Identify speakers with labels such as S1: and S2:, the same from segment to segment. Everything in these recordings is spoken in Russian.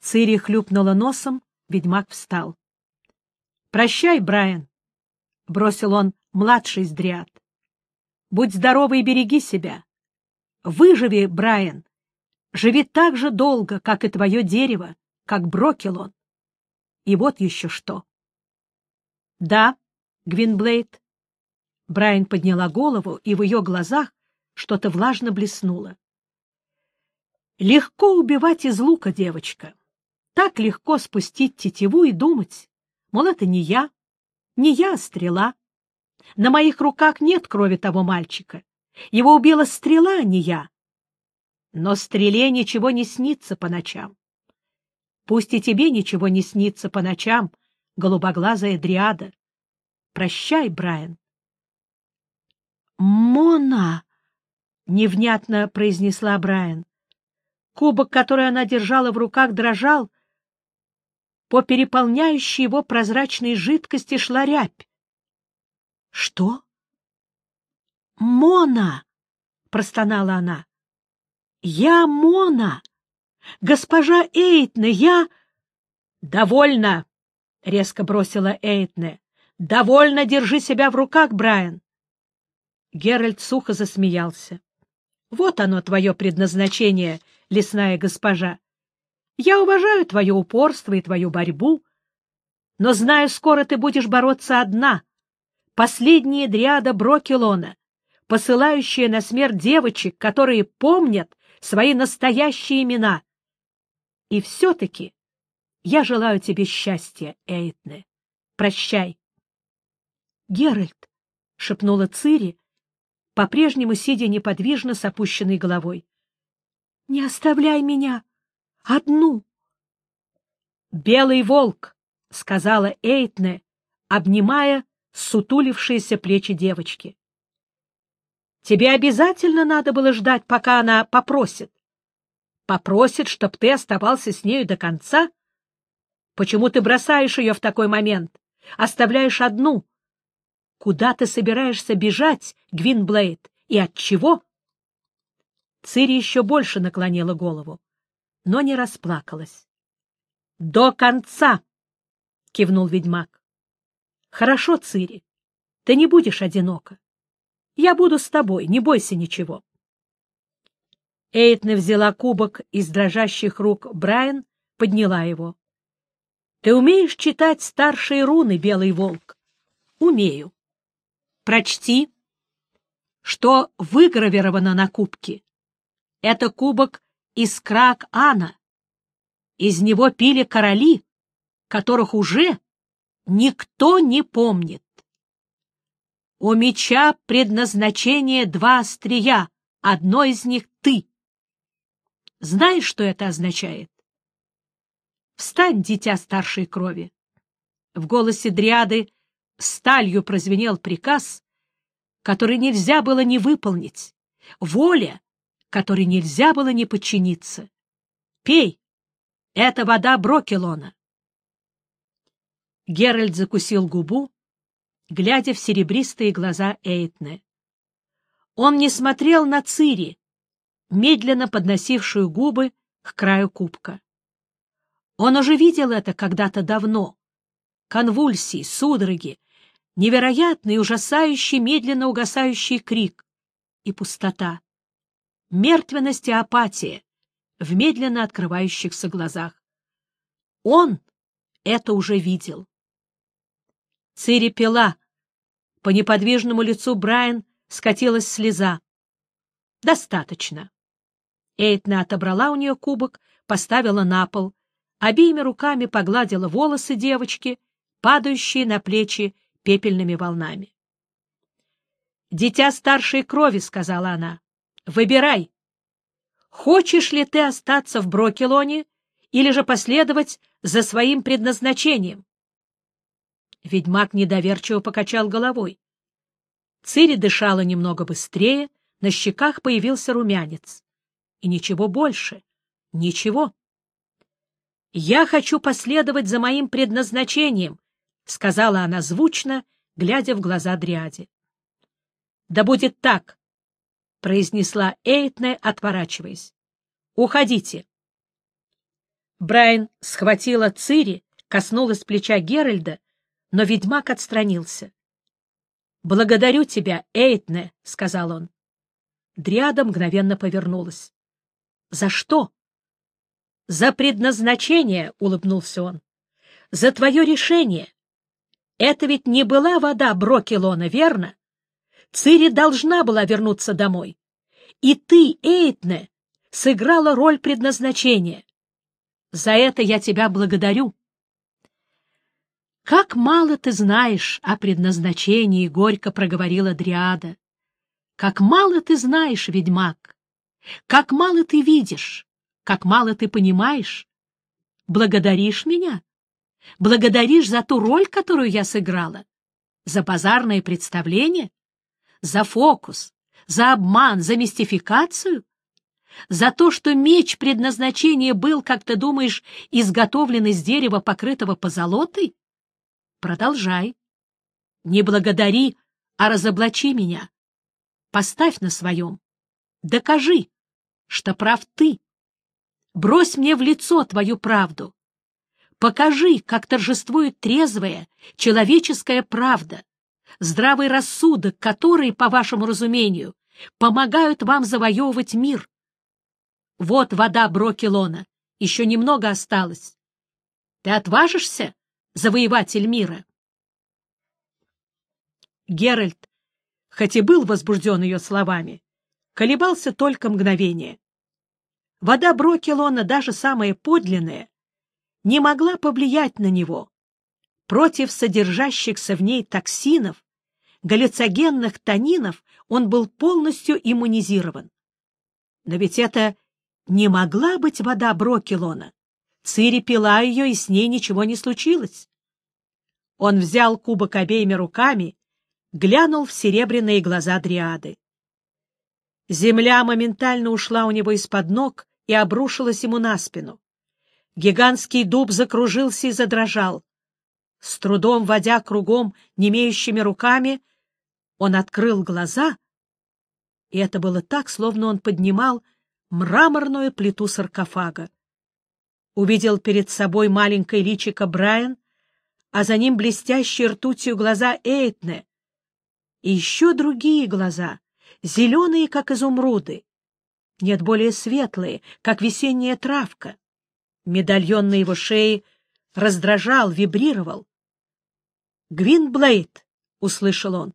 S1: Цири хлюпнула носом, ведьмак встал. — Прощай, Брайан, — бросил он, младший из дриад. — Будь здоров и береги себя. Выживи, Брайан. Живи так же долго, как и твое дерево, как Брокелон. И вот еще что. — Да, Гвинблейд. Брайан подняла голову, и в ее глазах что-то влажно блеснуло. — Легко убивать из лука, девочка. Так легко спустить тетиву и думать, мол, это не я, не я, а стрела. На моих руках нет крови того мальчика. Его убила стрела, а не я. Но стреле ничего не снится по ночам. Пусть и тебе ничего не снится по ночам, голубоглазая дриада. Прощай, Брайан. «Мона!» — невнятно произнесла Брайан. Кубок, который она держала в руках, дрожал, по переполняющей его прозрачной жидкости шла рябь. — Что? — Мона! — простонала она. — Я Мона! Госпожа Эйтне, я... — Довольно! — резко бросила Эйтне. — Довольно держи себя в руках, Брайан! Геральт сухо засмеялся. — Вот оно, твое предназначение, лесная госпожа. Я уважаю твое упорство и твою борьбу, но знаю, скоро ты будешь бороться одна, последняя дриада Брокелона, посылающая на смерть девочек, которые помнят свои настоящие имена. И все-таки я желаю тебе счастья, Эйтне. Прощай. — Геральт, — шепнула Цири, по-прежнему сидя неподвижно с опущенной головой. — Не оставляй меня! Одну. «Белый волк», — сказала Эйтне, обнимая сутулившиеся плечи девочки. «Тебе обязательно надо было ждать, пока она попросит. Попросит, чтоб ты оставался с нею до конца? Почему ты бросаешь ее в такой момент? Оставляешь одну? Куда ты собираешься бежать, Гвинблейд, и от чего?» Цири еще больше наклонила голову но не расплакалась. — До конца! — кивнул ведьмак. — Хорошо, Цири, ты не будешь одинока. Я буду с тобой, не бойся ничего. Эйтна взяла кубок из дрожащих рук Брайан, подняла его. — Ты умеешь читать старшие руны, Белый волк? — Умею. — Прочти, что выгравировано на кубке. Это кубок из Крак-Ана. Из него пили короли, которых уже никто не помнит. У меча предназначение два острия, одно из них — ты. Знаешь, что это означает? Встань, дитя старшей крови. В голосе Дриады сталью прозвенел приказ, который нельзя было не выполнить. Воля, которой нельзя было не подчиниться. Пей! Это вода Брокелона. Геральт закусил губу, глядя в серебристые глаза Эйтне. Он не смотрел на Цири, медленно подносившую губы к краю кубка. Он уже видел это когда-то давно. Конвульсии, судороги, невероятный, ужасающий, медленно угасающий крик и пустота мертвенность и апатия в медленно открывающихся глазах. Он это уже видел. Цири пила. По неподвижному лицу Брайан скатилась слеза. «Достаточно». Эйтна отобрала у нее кубок, поставила на пол, обеими руками погладила волосы девочки, падающие на плечи пепельными волнами. «Дитя старшей крови», — сказала она. Выбирай. Хочешь ли ты остаться в Брокелоне или же последовать за своим предназначением? Ведьмак недоверчиво покачал головой. Цири дышала немного быстрее, на щеках появился румянец. И ничего больше. Ничего. «Я хочу последовать за моим предназначением», — сказала она звучно, глядя в глаза Дриаде. «Да будет так», — произнесла Эйтне, отворачиваясь. — Уходите. Брайан схватила Цири, коснулась плеча Геральда, но ведьмак отстранился. — Благодарю тебя, Эйтне, — сказал он. Дриада мгновенно повернулась. — За что? — За предназначение, — улыбнулся он. — За твое решение. Это ведь не была вода Брокелона, верно? Цири должна была вернуться домой. И ты, Эйтне, сыграла роль предназначения. За это я тебя благодарю. «Как мало ты знаешь о предназначении!» — горько проговорила Дриада. «Как мало ты знаешь, ведьмак! Как мало ты видишь! Как мало ты понимаешь! Благодаришь меня? Благодаришь за ту роль, которую я сыграла? За базарное представление? За фокус? За обман? За мистификацию? За то, что меч предназначения был, как ты думаешь, изготовлен из дерева, покрытого позолотой? Продолжай. Не благодари, а разоблачи меня. Поставь на своем. Докажи, что прав ты. Брось мне в лицо твою правду. Покажи, как торжествует трезвая, человеческая правда, здравый рассудок, который, по вашему разумению, помогают вам завоевывать мир. Вот вода Брокелона, еще немного осталось. Ты отважишься завоеватель мира. Геральт, хоть и был возбужден ее словами, колебался только мгновение. Вода Брокелона, даже самая подлинная, не могла повлиять на него. Против содержащихся в ней токсинов, галлюцогенных тонинов он был полностью иммунизирован. Но ведь это не могла быть вода Брокелона. Цири пила ее, и с ней ничего не случилось. Он взял кубок обеими руками, глянул в серебряные глаза Дриады. Земля моментально ушла у него из-под ног и обрушилась ему на спину. Гигантский дуб закружился и задрожал. С трудом водя кругом немеющими руками, он открыл глаза, и это было так, словно он поднимал мраморную плиту саркофага увидел перед собой маленькое личико Брайан, а за ним блестящие ртутью глаза Эйтне, и еще другие глаза, зеленые, как изумруды, нет, более светлые, как весенняя травка. Медальон на его шее раздражал, вибрировал. «Гвинблейд!» — услышал он.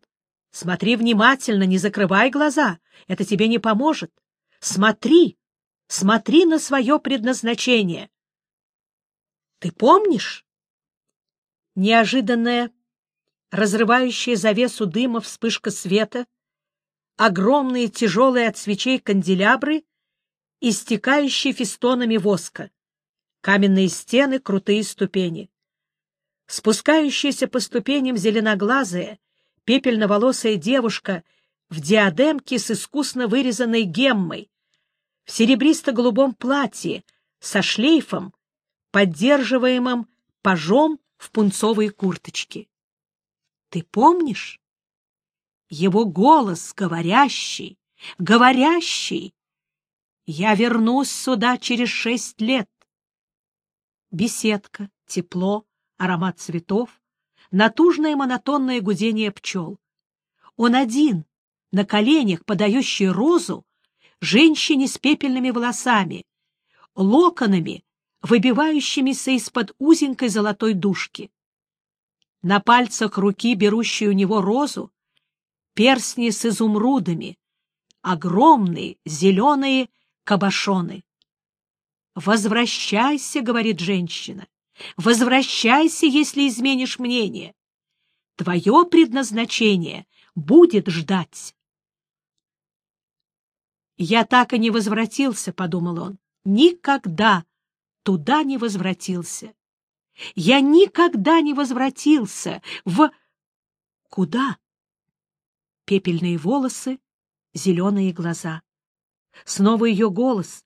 S1: «Смотри внимательно, не закрывай глаза, это тебе не поможет. Смотри, смотри на свое предназначение. Ты помнишь? Неожиданная, разрывающая завесу дыма вспышка света, огромные тяжелые от свечей канделябры, истекающие фестонами воска, каменные стены, крутые ступени. Спускающаяся по ступеням зеленоглазая, пепельноволосая девушка в диадемке с искусно вырезанной геммой, в серебристо-голубом платье, со шлейфом, поддерживаемым пажом в пунцовой курточке. Ты помнишь? Его голос говорящий, говорящий. Я вернусь сюда через шесть лет. Беседка, тепло, аромат цветов, натужное монотонное гудение пчел. Он один, на коленях, подающий розу, женщине с пепельными волосами, локонами, выбивающимися из-под узенькой золотой дужки. На пальцах руки, берущей у него розу, перстни с изумрудами, огромные зеленые кабошоны. «Возвращайся», — говорит женщина, — «возвращайся, если изменишь мнение. Твое предназначение будет ждать». «Я так и не возвратился», — подумал он, — «никогда туда не возвратился. Я никогда не возвратился в... Куда? Пепельные волосы, зеленые глаза. Снова ее голос.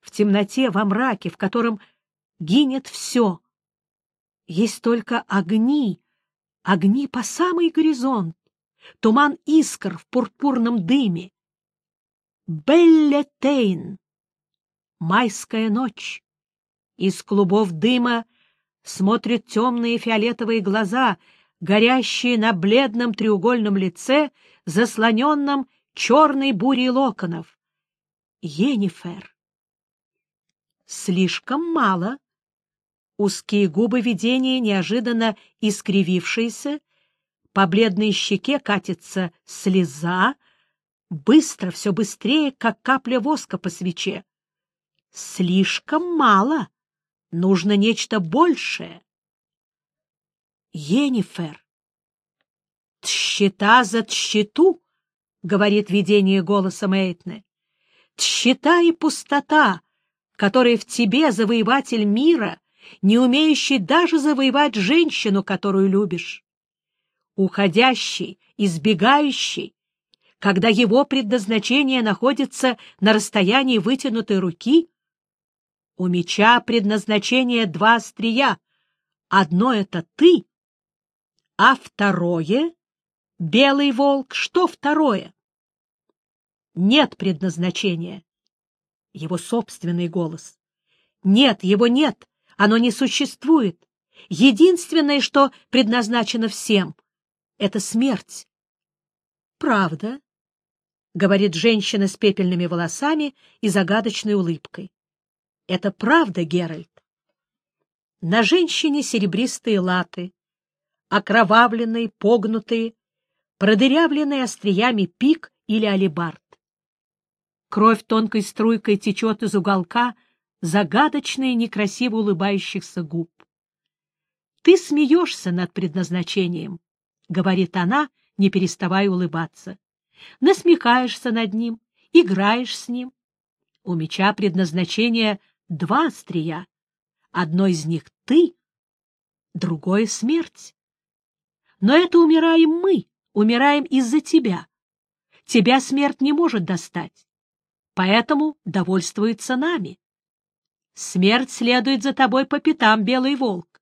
S1: В темноте, во мраке, в котором гинет все. Есть только огни, огни по самый горизонт, туман искр в пурпурном дыме. Беллетейн. Майская ночь Из клубов дыма смотрят темные фиолетовые глаза, горящие на бледном треугольном лице, заслоненном черной бурей локонов. Енифер. Слишком мало. Узкие губы видения, неожиданно искривившиеся, по бледной щеке катится слеза, быстро, все быстрее, как капля воска по свече. Слишком мало. Нужно нечто большее. Енифер. «Тщета за тщету», — говорит видение голосом Эйтне. «Тщета и пустота, которые в тебе завоеватель мира, не умеющий даже завоевать женщину, которую любишь. Уходящий, избегающий, когда его предназначение находится на расстоянии вытянутой руки, у меча предназначение два острия. Одно — это ты, а второе — белый волк. Что второе? Нет предназначения. Его собственный голос. Нет, его нет, оно не существует. Единственное, что предназначено всем — это смерть. Правда, — говорит женщина с пепельными волосами и загадочной улыбкой. Это правда, Геральт. На женщине серебристые латы, окровавленные, погнутые, продырявленные остриями пик или алебард. Кровь тонкой струйкой течет из уголка загадочно и некрасиво улыбающихся губ. «Ты смеешься над предназначением», — говорит она, не переставая улыбаться. «Насмехаешься над ним, играешь с ним. У меча предназначение два острия. Одно из них — ты, другое — смерть. Но это умираем мы, умираем из-за тебя. Тебя смерть не может достать, поэтому довольствуется нами. Смерть следует за тобой по пятам, белый волк,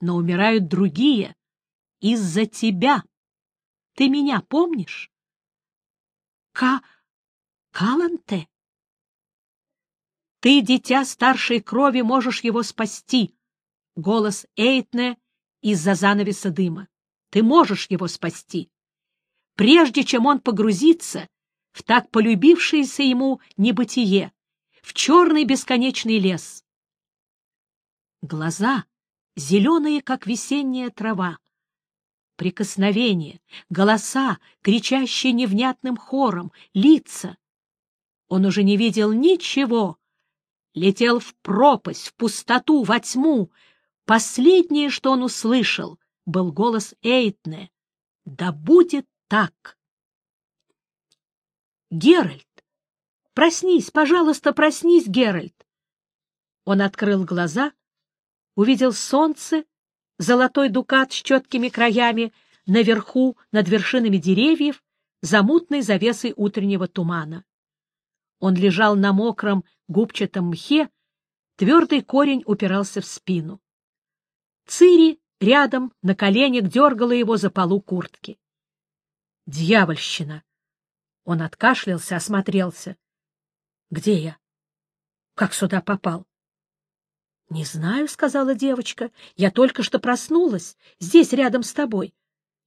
S1: но умирают другие из-за тебя. Ты меня помнишь? Ка... Каланте? Ты, дитя старшей крови, можешь его спасти. Голос Эйтне из-за занавеса дыма. Ты можешь его спасти. Прежде чем он погрузится в так полюбившееся ему небытие, в черный бесконечный лес. Глаза зеленые, как весенняя трава. Прикосновения, голоса, кричащие невнятным хором, лица. Он уже не видел ничего, летел в пропасть, в пустоту, во тьму. Последнее, что он услышал, был голос Эйтне. «Да будет так!» «Геральт! Проснись, пожалуйста, проснись, Геральт!» Он открыл глаза, увидел солнце, золотой дукат с четкими краями, наверху, над вершинами деревьев, за мутной завесой утреннего тумана. Он лежал на мокром губчатом мхе, твердый корень упирался в спину. Цири рядом, на коленях, дергала его за полу куртки. Дьявольщина! Он откашлялся, осмотрелся. Где я? Как сюда попал? — Не знаю, — сказала девочка. — Я только что проснулась, здесь, рядом с тобой.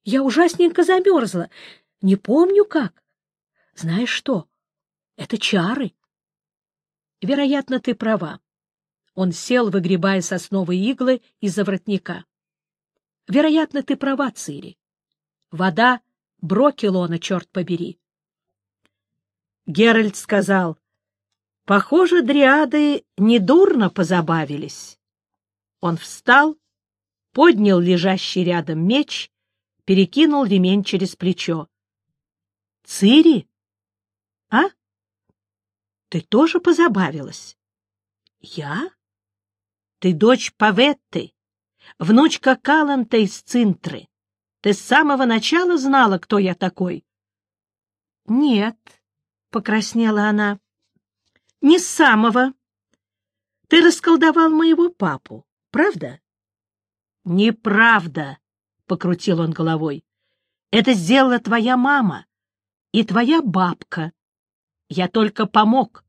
S1: Я ужасненько замерзла. Не помню, как. Знаешь что? Это чары. Вероятно, ты права. Он сел, выгребая сосновые иглы из-за воротника. Вероятно, ты права, Цири. Вода — брокелона, черт побери. Геральт сказал, похоже, дриады недурно позабавились. Он встал, поднял лежащий рядом меч, перекинул ремень через плечо. — Цири? — А? Ты тоже позабавилась? Я? Ты дочь Паветты, внучка Каланта из Цинтры. Ты с самого начала знала, кто я такой? Нет, — покраснела она. Не самого. Ты расколдовал моего папу, правда? Неправда, — покрутил он головой. Это сделала твоя мама и твоя бабка. Я только помог.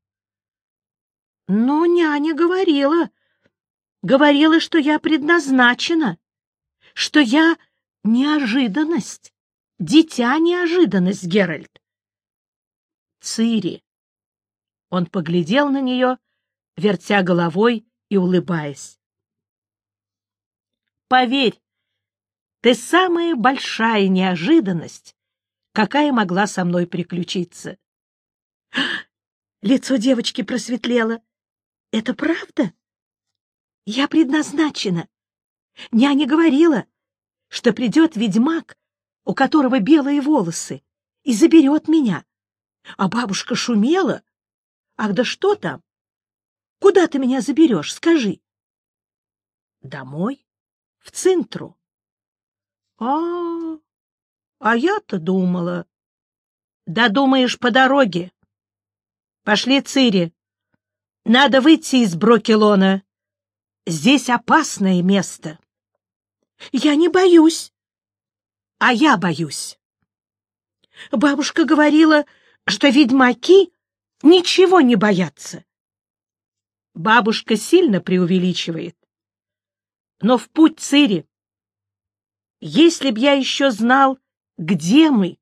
S1: Но няня говорила, говорила, что я предназначена, что я неожиданность, дитя неожиданность, Геральт. Цири. Он поглядел на нее, вертя головой и улыбаясь. Поверь, ты самая большая неожиданность, какая могла со мной приключиться. Лицо девочки просветлело. Это правда? Я предназначена. Няня говорила, что придет ведьмак, у которого белые волосы, и заберет меня. А бабушка шумела. Ах, да что там? Куда ты меня заберешь, скажи? Домой, в Цинтру. А, а я-то думала. Да думаешь, по дороге. Пошли, Цири. Надо выйти из Брокелона. Здесь опасное место. Я не боюсь. А я боюсь. Бабушка говорила, что ведьмаки ничего не боятся. Бабушка сильно преувеличивает. Но в путь Цири. Если б я еще знал, где мы.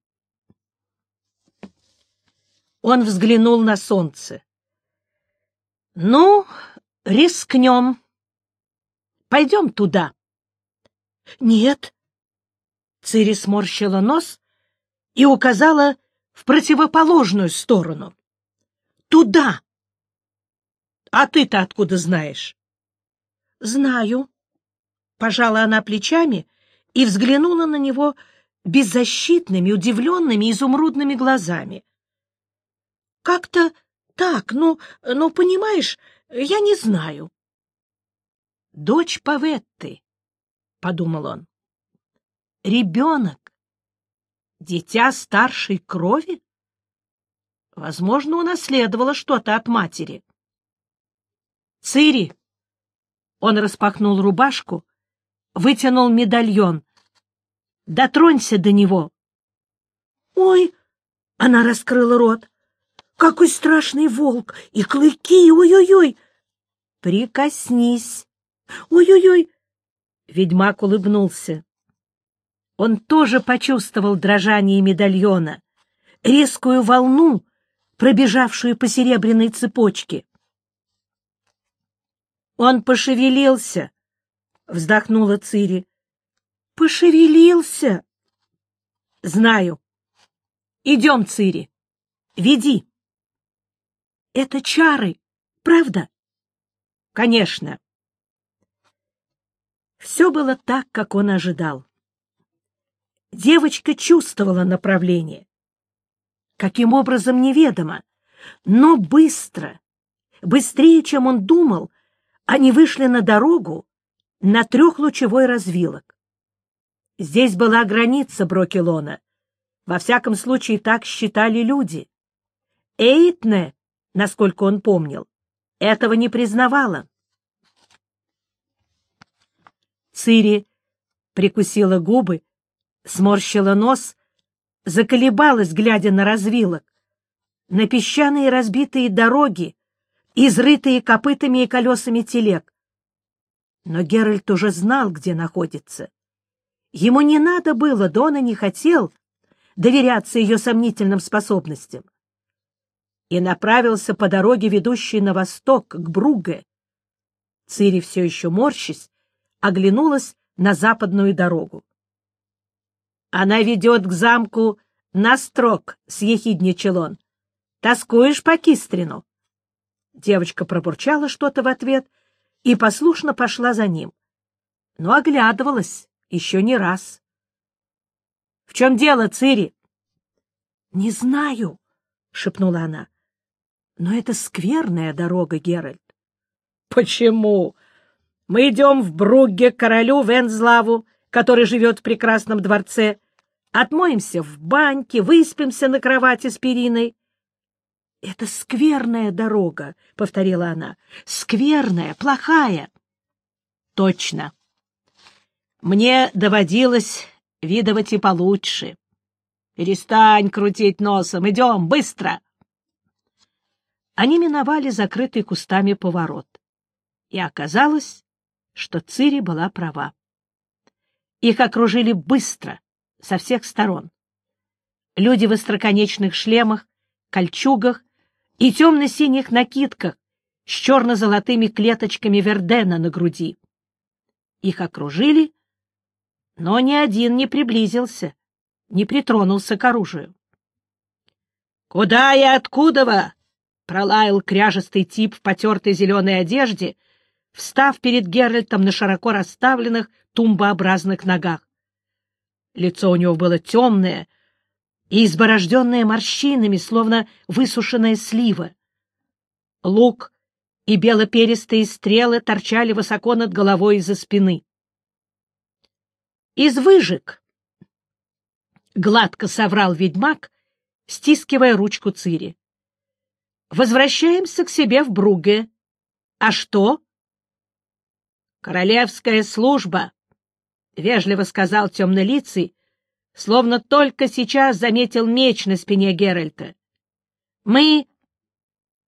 S1: Он взглянул на солнце. Ну, рискнем. Пойдем туда. Нет. Цири сморщила нос и указала в противоположную сторону. Туда. А ты-то откуда знаешь? Знаю. Пожала она плечами и взглянула на него беззащитными, удивленными, изумрудными глазами. Как-то так, ну, ну, понимаешь, я не знаю. Дочь Паветты, — подумал он. Ребенок, дитя старшей крови? Возможно, унаследовала что-то от матери. Цири! Он распахнул рубашку, вытянул медальон. Дотронься до него. Ой! Она раскрыла рот. Какой страшный волк! И клыки! Ой-ой-ой! Прикоснись! Ой-ой-ой! Ведьмак улыбнулся. Он тоже почувствовал дрожание медальона, резкую волну, пробежавшую по серебряной цепочке. Он пошевелился, вздохнула Цири. Пошевелился. Знаю. Идем, Цири. Веди. Это чары, правда? Конечно. Все было так, как он ожидал. Девочка чувствовала направление. Каким образом, неведомо, но быстро, быстрее, чем он думал, они вышли на дорогу на трехлучевой развилок. Здесь была граница Брокелона. Во всяком случае, так считали люди. Эйтне, насколько он помнил, этого не признавала. Цири прикусила губы сморщила нос, заколебалась, глядя на развилок, на песчаные разбитые дороги, изрытые копытами и колесами телег. Но Геральт уже знал, где находится. Ему не надо было, Дона не хотел доверяться ее сомнительным способностям. И направился по дороге, ведущей на восток, к Бруге. Цири, все еще морщись, оглянулась на западную дорогу. Она ведет к замку на строк, — съехидничал он. — Тоскуешь по Кистрину? Девочка пробурчала что-то в ответ и послушно пошла за ним. Но оглядывалась еще не раз. — В чем дело, Цири? — Не знаю, — шепнула она. — Но это скверная дорога, Геральт. — Почему? Мы идем в Бругге к королю Вензлаву, который живет в прекрасном дворце, отмоемся в баньке, выспимся на кровати с периной. — Это скверная дорога, — повторила она. — Скверная, плохая. — Точно. Мне доводилось видывать и получше. Перестань крутить носом. Идем, быстро! Они миновали закрытый кустами поворот. И оказалось, что Цири была права. Их окружили быстро, со всех сторон. Люди в остроконечных шлемах, кольчугах и темно-синих накидках с черно-золотыми клеточками Вердена на груди. Их окружили, но ни один не приблизился, не притронулся к оружию. — Куда и откуда вы? — пролаял кряжестый тип в потертой зеленой одежде, встав перед Геральтом на широко расставленных тумбообразных ногах. Лицо у него было темное и изборожденное морщинами, словно высушенная слива. Лук и белоперистые стрелы торчали высоко над головой из-за спины. «Из выжиг!» — гладко соврал ведьмак, стискивая ручку Цири. «Возвращаемся к себе в Бруге. А что?» «Королевская служба», — вежливо сказал темнолицый, словно только сейчас заметил меч на спине Геральта. «Мы...»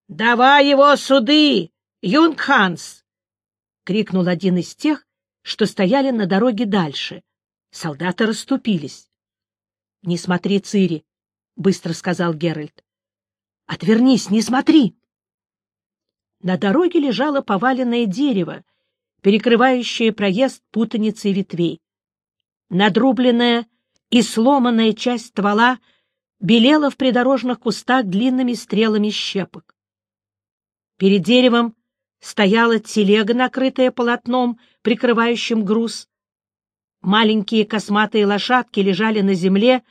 S1: «Давай его суды, Юнгханс!» — крикнул один из тех, что стояли на дороге дальше. Солдаты расступились. «Не смотри, Цири!» — быстро сказал Геральт. «Отвернись, не смотри!» На дороге лежало поваленное дерево, перекрывающее проезд путаницей ветвей. Надрубленная и сломанная часть ствола белела в придорожных кустах длинными стрелами щепок. Перед деревом стояла телега, накрытая полотном, прикрывающим груз. Маленькие косматые лошадки лежали на земле,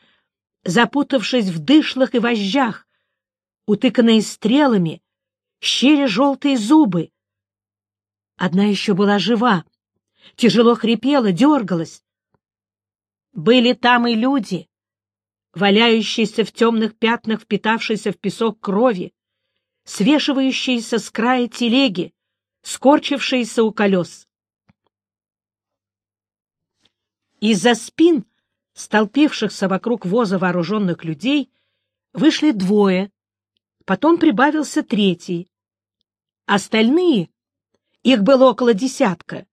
S1: запутавшись в дышлах и вожжах, утыканные стрелами, щели желтые зубы. Одна еще была жива, тяжело хрипела, дергалась. Были там и люди, валяющиеся в темных пятнах, впитавшиеся в песок крови, свешивающиеся с края телеги, скорчившиеся у колес. Из-за спин столпившихся вокруг воза вооруженных людей вышли двое, потом прибавился третий. Остальные, их было около десятка,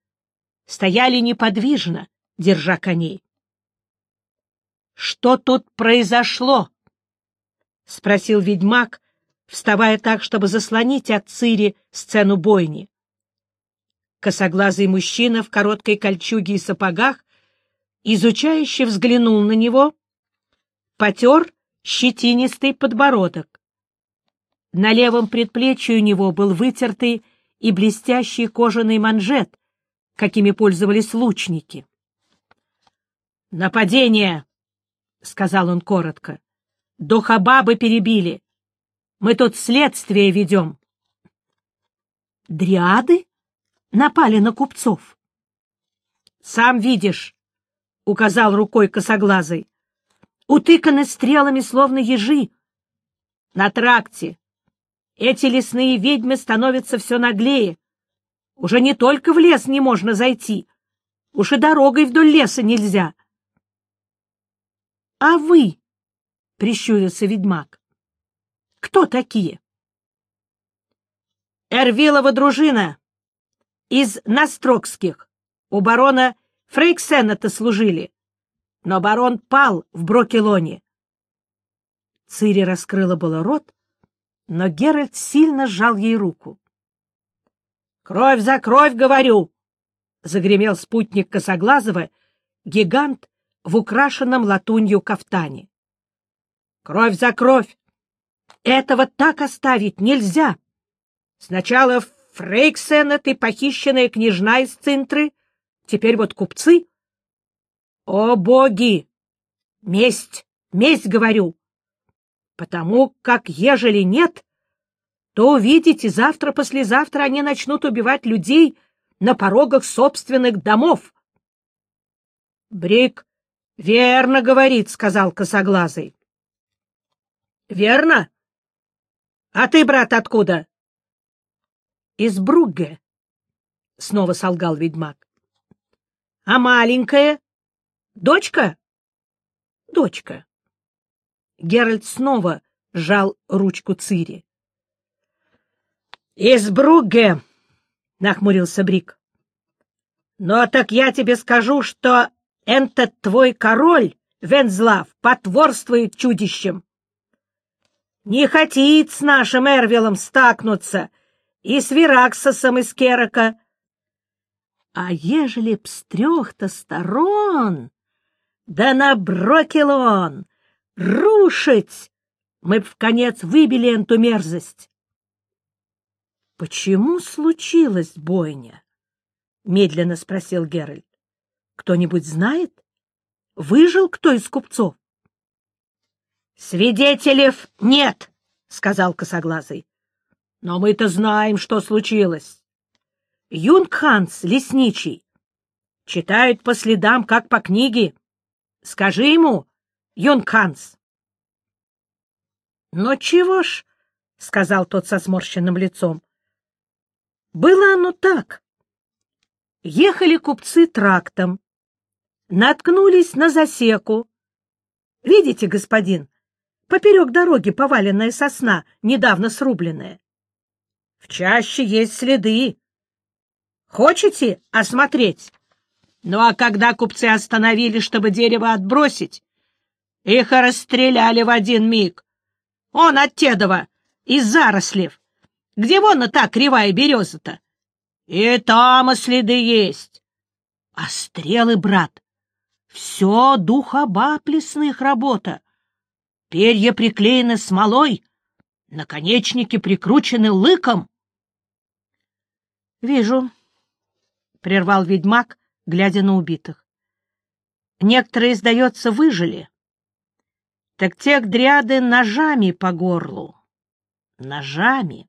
S1: стояли неподвижно, держа коней. Что тут произошло? — спросил ведьмак, вставая так, чтобы заслонить от Цири сцену бойни. Косоглазый мужчина в короткой кольчуге и сапогах изучающе взглянул на него, потер щетинистый подбородок. На левом предплечье у него был вытертый и блестящий кожаный манжет, какими пользовались лучники. «Нападение!» — сказал он коротко. — Духобабы перебили. Мы тут следствие ведем. — Дриады напали на купцов? — Сам видишь, — указал рукой косоглазый. — Утыканы стрелами, словно ежи. На тракте. Эти лесные ведьмы становятся все наглее. Уже не только в лес не можно зайти, уж и дорогой вдоль леса нельзя. —— А вы? — прищурился ведьмак. — Кто такие? — Эрвилова дружина. Из Настрокских. У барона Фрейксена-то служили. Но барон пал в Брокелоне. Цири раскрыла было рот, но Геральт сильно сжал ей руку. — Кровь за кровь, говорю! — загремел спутник Косоглазого, гигант, в украшенном латунью кафтане. «Кровь за кровь! Этого так оставить нельзя! Сначала Фрейксена ты похищенная княжна из Цинтры, теперь вот купцы. О, боги! Месть, месть, говорю! Потому как, ежели нет, то увидите, завтра-послезавтра они начнут убивать людей на порогах собственных домов. Брик — Верно говорит, — сказал косоглазый. — Верно? А ты, брат, откуда? — Из Бругге, — снова солгал ведьмак. — А маленькая? Дочка? — Дочка. Геральт снова сжал ручку Цири. — Из Бругге, — нахмурился Брик. — Ну, так я тебе скажу, что этот твой король, Вензлав, потворствует чудищем. Не хотит с нашим Эрвилом стакнуться и с Вераксосом из Керока. А ежели б с трех-то сторон, да на Брокелон, рушить, мы б в конец выбили эту мерзость. — Почему случилась бойня? — медленно спросил Геральт. — Кто-нибудь знает? Выжил кто из купцов? — Свидетелей нет, — сказал косоглазый. — Но мы-то знаем, что случилось. Юнгханс, лесничий, читает по следам, как по книге. Скажи ему, Юнгханс. — Но чего ж, — сказал тот со сморщенным лицом. — Было оно так. Ехали купцы трактом, наткнулись на засеку. Видите, господин, поперек дороги поваленная сосна, недавно срубленная. В чаще есть следы. Хочете осмотреть? Ну а когда купцы остановили, чтобы дерево отбросить, их расстреляли в один миг. Он от Тедова, из зарослев. Где вон та кривая береза-то? И там следы есть. А стрелы, брат, все духоба плесных работа. Перья приклеены смолой, наконечники прикручены лыком. — Вижу, — прервал ведьмак, глядя на убитых. — Некоторые, сдается, выжили. Так тех дряды ножами по горлу. Ножами.